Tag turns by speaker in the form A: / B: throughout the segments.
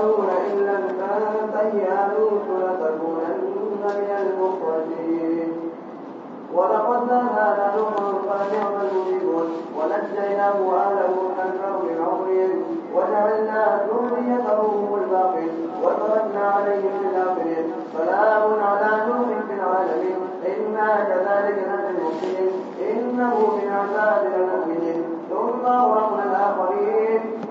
A: قارون إن لم تنته يا لوط لتكونن من المخرجين. ولقد نادانا نوح فنعم المجيبون ونجيناه وأهله من الكرب العظيم وجعلنا ذريته هم الباقين وتركنا عليه في الآخرين. سلام على نوح في العالمين. إنا كذلك نجزي المحسنين. إنه من عبادنا المؤمنين. ثم اغرقنا الآخرين.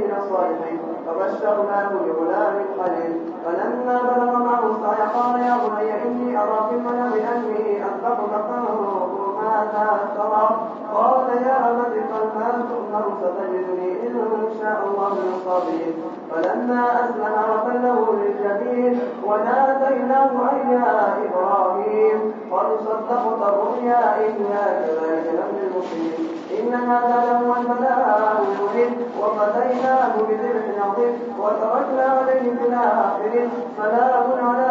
A: من الصالحين. فبشرناه بغلام حليم. فلما بلغ معه السعي قال يا بني إني ارى في المنام اني اذبحك فانظر ماذا ترى. قال يا أبت فما تؤمر ستجدني إن شاء الله من الصابرين. فلما أسلم وتله للجبين وناديناه أن يا إبراهيم قد صدقت الرؤيا إنا كذلك نبني المسلمين. إن هذا لهو البلاء المبين. وفديناه بذبح عظيم وتركنا عليه في الآخرين سلام على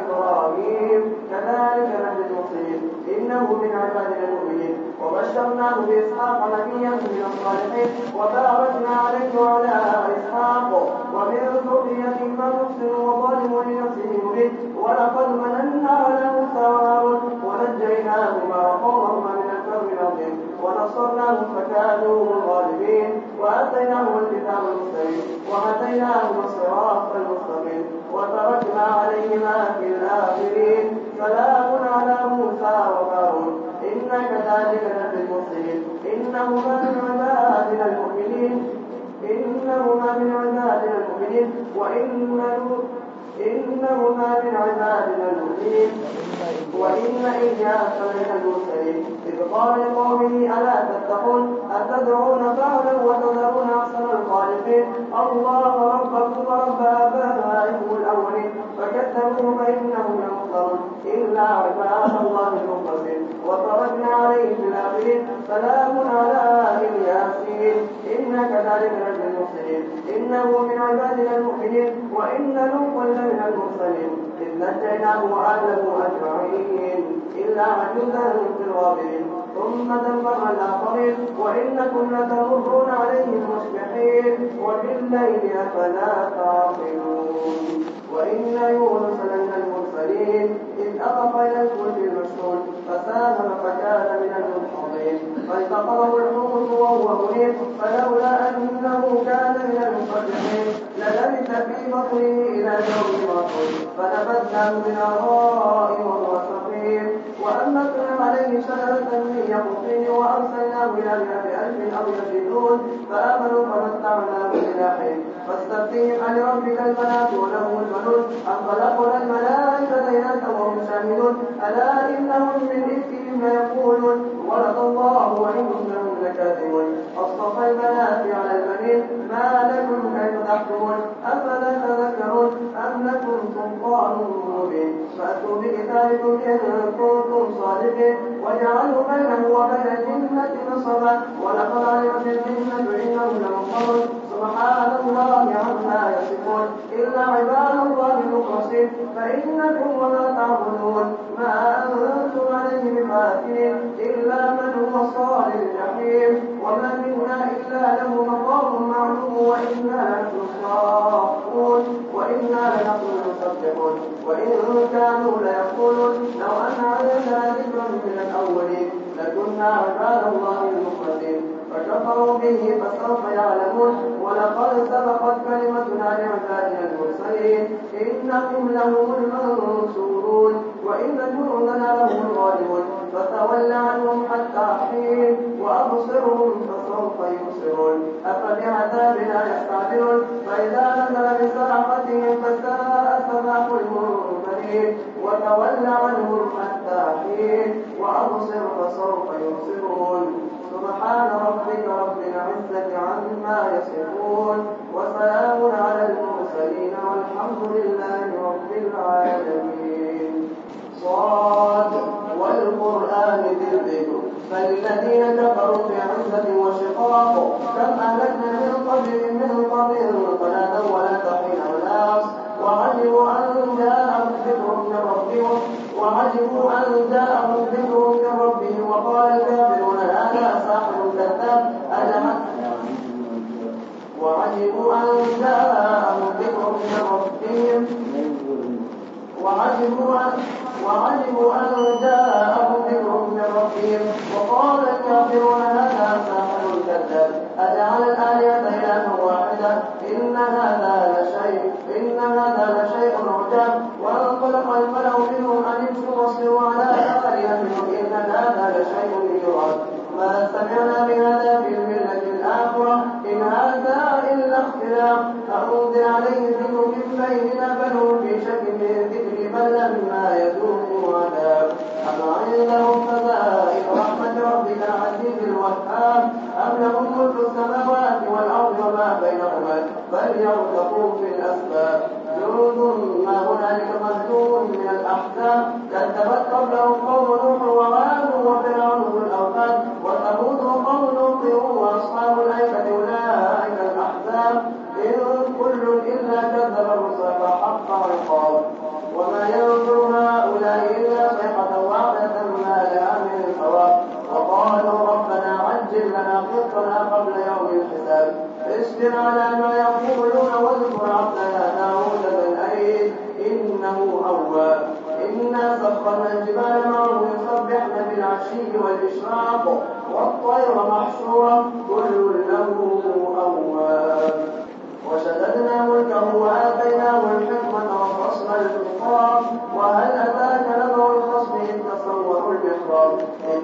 A: إبراهيم. كذلك نبني المسلمين. إنه من عبادنا المؤمنين. وبشرناه بإسحاق نبيا من الصالحين. وباركنا عليه وعلى إسحاق ومن ذريتهما محسن وظالم لنفسه مبين ولقد مننا على موسى وهارون ونجيناهما وقومهما من الكرب العظيم ونصرناهم فكانوا الغالبين وآتيناهم الكتاب المستقيم وهديناهم الصراط المستقيم وتركنا عليهما في الآخرين. سلام على موسى وهارون إنا كذلك نجزي المحسنين إنهما من عبادنا المؤمنين إنهما من عبادنا المؤمنين وإن إنهما من عبادنا المؤمنين. وإن إياس لمن المرسلين. إذ قال لقومه ألا تتقون؟ أتدعون بعلا وتذرون أحسن الخالقين؟ الله ربكم ورب آبائكم الأولين. فكذبوه فإنهم إلا عباد الله المخلصين. وتركنا عليه في الآخرين سلام على الياسين إنا كذلك نجزي المحسنين إنه من عبادنا المؤمنين. وإن لوطا لمن المرسلين. إذ نجيناه وأهله أجمعين. إلا عجوزا في الغابرين. ثم دمرنا الآخرين وإنكم لتمرون عليهم مصبحين وبالليل أفلا تعقلون وإن يونس لمن المرسلين إذ أبق إلى الفلك المشحون فساهم فكان من المدحضين فالتقمه الحوت وهو مليم فلولا أنه كان من المصدقين للبث في بطنه إلى يوم يبعثون فنبذناه بالعراء وهو سقيم. وأنبتنا عليه شجرة من يقطين وأرسلناه إلى مئة ألف أو يزيدون فآمنوا فمتعناهم إلى حين فاستفتهم ألربك البنات وله البنون أم خلقنا الملائكة شاهدون ألا إنهم من إفكهم ليقولون ولد الله وإنهم لكاذبون. أصطفى البنات على البنين ما لكم كيف تحكمون؟ أفلا تذكرون أم لكم سلطان مبين؟ فأتوا بكتابكم إن كنتم صادقين وجعلوا بينه وبين الجنة نصبا ولقد علمت الجنة إنهم لمحضرون سبحان الله عما يصفون. إلا عباد الله المخلصين فإنكم وما تعبدون. ما أنتم عليه بفاتنين إلا من هو صال الجحيم. وما منا إلا له مقام معلوم وإنا نحن الصافون وإنا لنحن المسبحون وإن كانوا ليقولون لو أن علينا ذكرا من الأولين لكنا عباد الله المخلصين. فكفروا به فسوف يعلمون. ولقد سبقت كلمتنا لعبادنا المرسلين. إنهم لهم المنصورون. وإن جندنا لهم الغالبون فتول عنهم حتى حين وأبصرهم فسوف يبصرون. أفبعذابنا يستعجلون؟ فإذا نزل بسرقتهم فساء صباح المنكرين وتول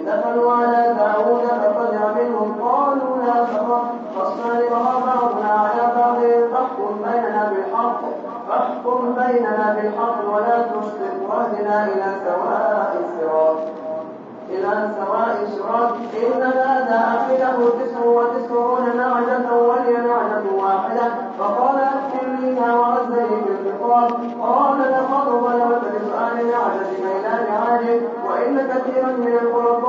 A: دخلوا على داود ففزع منهم قالوا لا تخف فاصطلبها بعضنا على بعض فاحكم بيننا بالحق فاحكم بيننا بالحق ولا تشرك واهدنا إلى سواء الصراط. إلى سواء الصراط. إن هذا أخذه تسع وتسعون نعجة ولي نعجة واحدة. فقال أكفرنيها وأزلي بالفطرة قال لقد Thank you.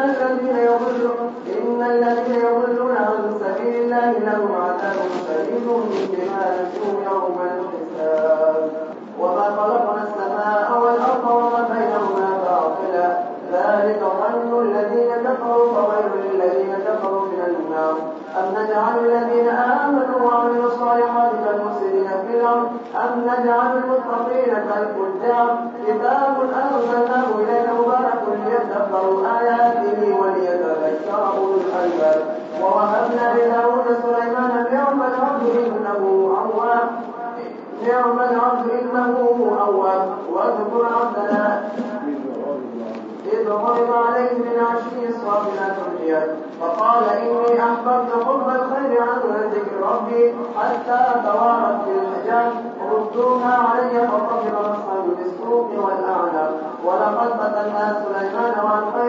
A: الذين ربي حتى توارت بالحجاب ردوها علي فطفق مسخر بالسوق والأعلى. ولقد فتنا سليمان والخيل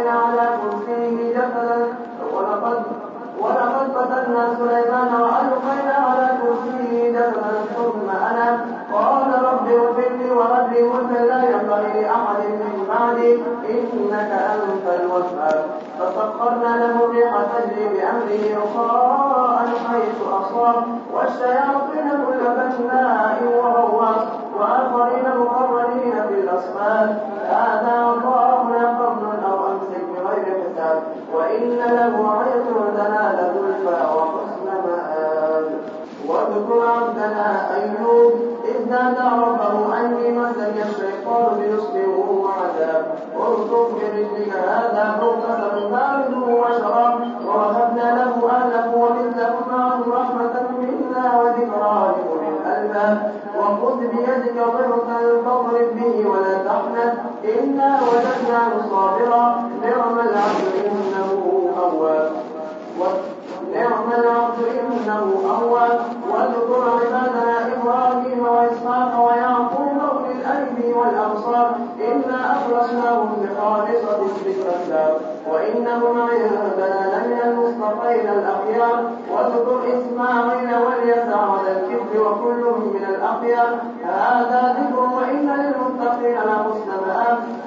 A: واذكر عبادنا إبراهيم وإسحاق ويعقوب أولي الأيدي والأبصار. إنا أخلصناهم بخالصة ذكر الله. وإنهم عندنا لمن المصطفين الأخيار. واذكر إسماعيل واليسع على الكفر وكل من الأخيار. هذا ذكر وإن للمتقين لحسن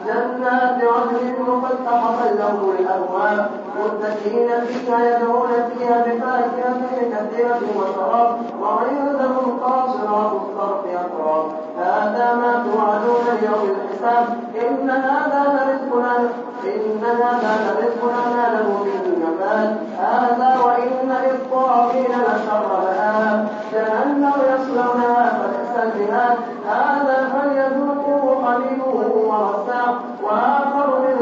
A: جنات عدن مفتحة لهم الأبواب. متكئين فيها يدعون قاصرات هذا ما توعدون ليوم الحساب. إن هذا لرزقنا إن هذا لرزقنا له من هذا وإن لشر هذا ورساق وآخر من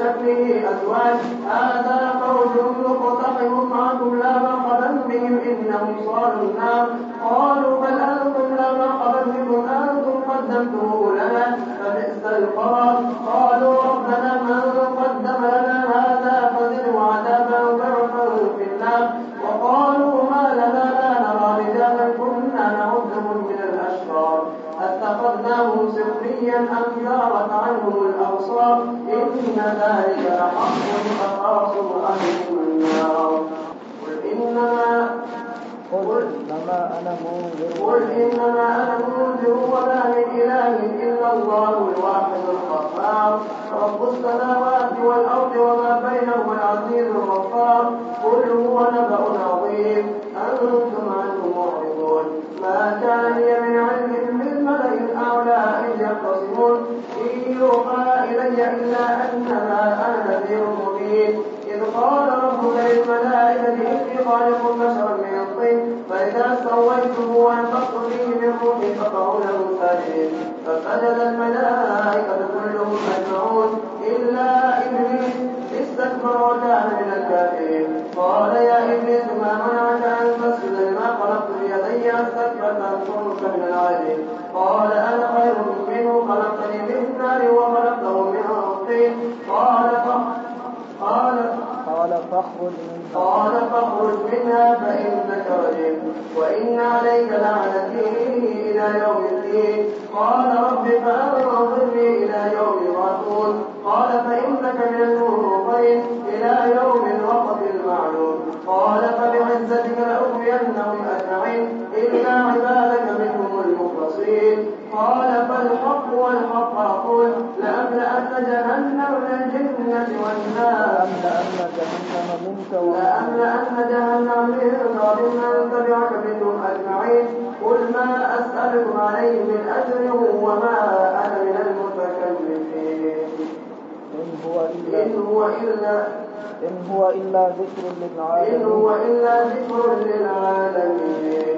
A: شكله أزواج. هذا فوج مقتحم معكم لا مرحبا بهم إنهم صالوا النار قالوا بل أنتم لا مرحبا بكم أنتم قدمتموه لنا فبئس القرار. قالوا ربنا من قدم لنا هذا فزده عذابا ضعفا في النار. وقالوا ما لنا لا نرى رجالا كنا نعدهم من الأشرار. أتخذناهم سخريا أم جارت عنهم الأبصار؟ إن ذلك لحق تخاصم أهل النار قل إنما
B: قل إنما
A: قل إنما أنا منذر وما من إله إلا الله الواحد القهار. رب السماوات والأرض وما بينهما العزيز الغفار. قل هو نبأ عظيم. أنتم عنه معرضون. ما كان لي من علم بالملأ الأعلى إذ يختصمون إن يوحى إلي إلا أنما أنا نذير مبين. إذ قال ربك للملائكة إني خالق بشرا من الطين فإذا سويته ونفخت فيه من روحي فقعوا له ساجدين فسجد الملائكة قال
B: فاخرج منها.
A: قال فاخرج منها فإنك رجيم. وإن عليك لعنتي إلى يوم الدين. قال رب فأنظرني إلى يوم يبعثون. قال فإنك من المنظرين إلى يوم الوقت المعلوم. قال فبعزتك لأغوينهم أجمعين. إلا عبادك قال فالحق والحق أقول لأملأن جهنم من الجنة والناس
B: لأملأن جهنم منك ومن
A: وممن تبعك منهم أجمعين. قل ما أسألكم عليه من أجر وما أنا من المتكلفين
B: إن هو إلا
A: إن هو إلا
B: ذكر
A: إن هو
B: للعالمين
A: إلا ذكر للعالمين.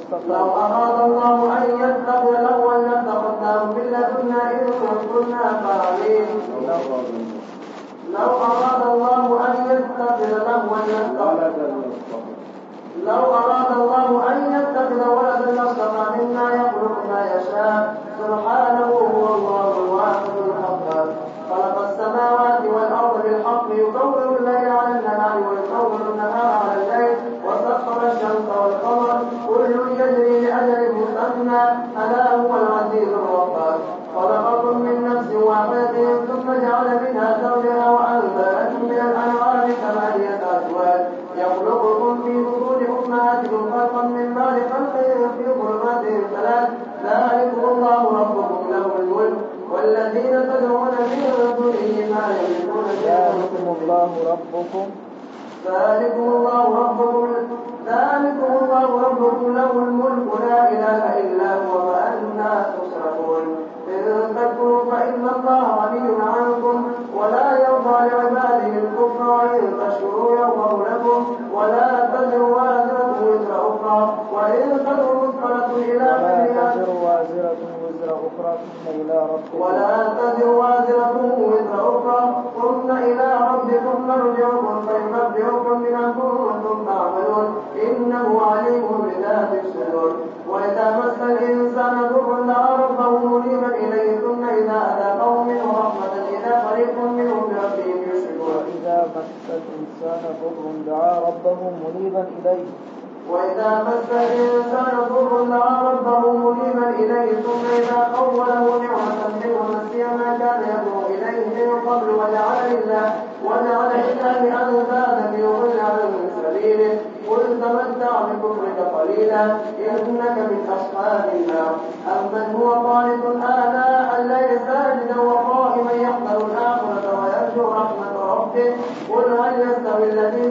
A: لو أراد الله أن يتخذ له لاتخذناه من لدنا إن كنا فاعلين. لو أراد الله أن يتخذ له لاتخذ لو أراد ربه منيبا إليه.
B: وإذا مس الإنسان ضر دعا ربه منيبا إليه
A: ثم إذا خوله نعمة منه نسي ما كان يدعو إليه من قبل وجعل لله وجعل لله أندادا ليضل عن سبيله. قل تمتع بكفرك قليلا إنك من أصحاب النار. أمن هو قانت آناء الليل ساجدا وقائما يحذر الآخرة ويرجو رحمة ربه. قل هل يستوي الذين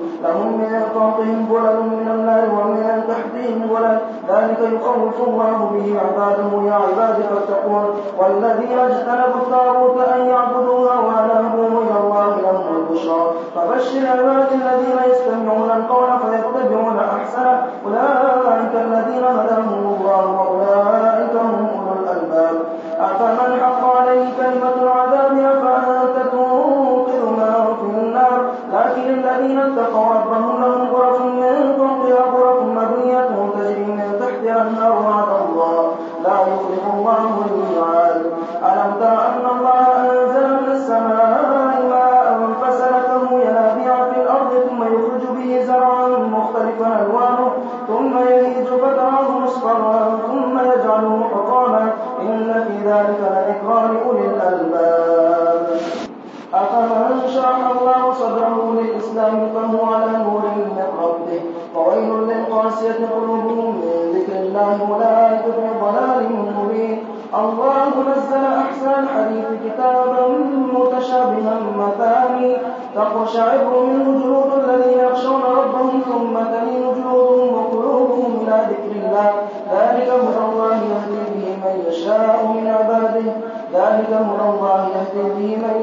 C: لهم من فوقهم ظلل من النار ومن تحتهم ظلل ذلك يخوف الله به عباده يا عباد فاتقون. والذين اجتنبوا الطاغوت أن يعبدوها وأنابوا إلى الله لهم البشرى. فبشر عباد الذين يستمعون القول فيتبعون أحسنه. أولئك الذين هداهم الله وأولئك هم أولو الألباب. أفمن حق عليه كلمة العذاب؟ الذين اتقوا ربهم لهم غرف من فوقها غرف مبنية تجري من تحتها النار وعد الله. لا يخلف الله الميعاد. ألم تر أن الله أنزل من السماء ماء فسلكه ينابيع في الأرض ثم يخرج به زرعا مختلفا ألوانه ثم يهيج فتراه مصفرا ثم يجعله حطاما إن في ذلك لذكرى لأولي الألباب أفمن شرح الله فهو على نور من ربه وويل للقاسية قلوبهم من ذكر الله أولئك في ضلال مبين. الله نزل أحسن الحديث كتابا متشابها مثاني. تقشعر منه جلود الذين يخشون ربهم ثم تلين جلودهم وقلوبهم إلى ذكر الله. ذلك هدى الله يهدي به من يشاء من عباده. ذلك هدى الله يهدي به من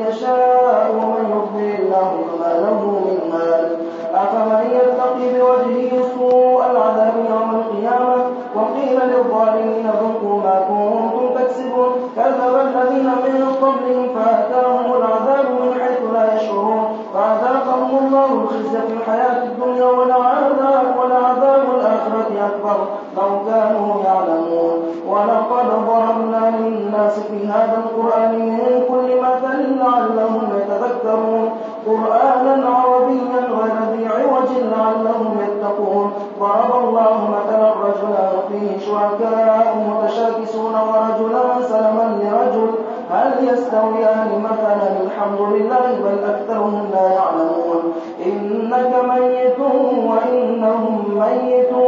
C: أكبر لو كانوا يعلمون. ولقد ضربنا للناس في هذا القرآن من كل مثل لعلهم يتذكرون. قرآنا عربيا غير ذي عوج لعلهم يتقون. ضرب الله مثلا رجلا فيه شركاء متشاكسون ورجلا سلما لرجل. هل يستويان مثلا؟ الحمد لله بل أكثرهم لا يعلمون. إنك ميت وإنهم ميتون.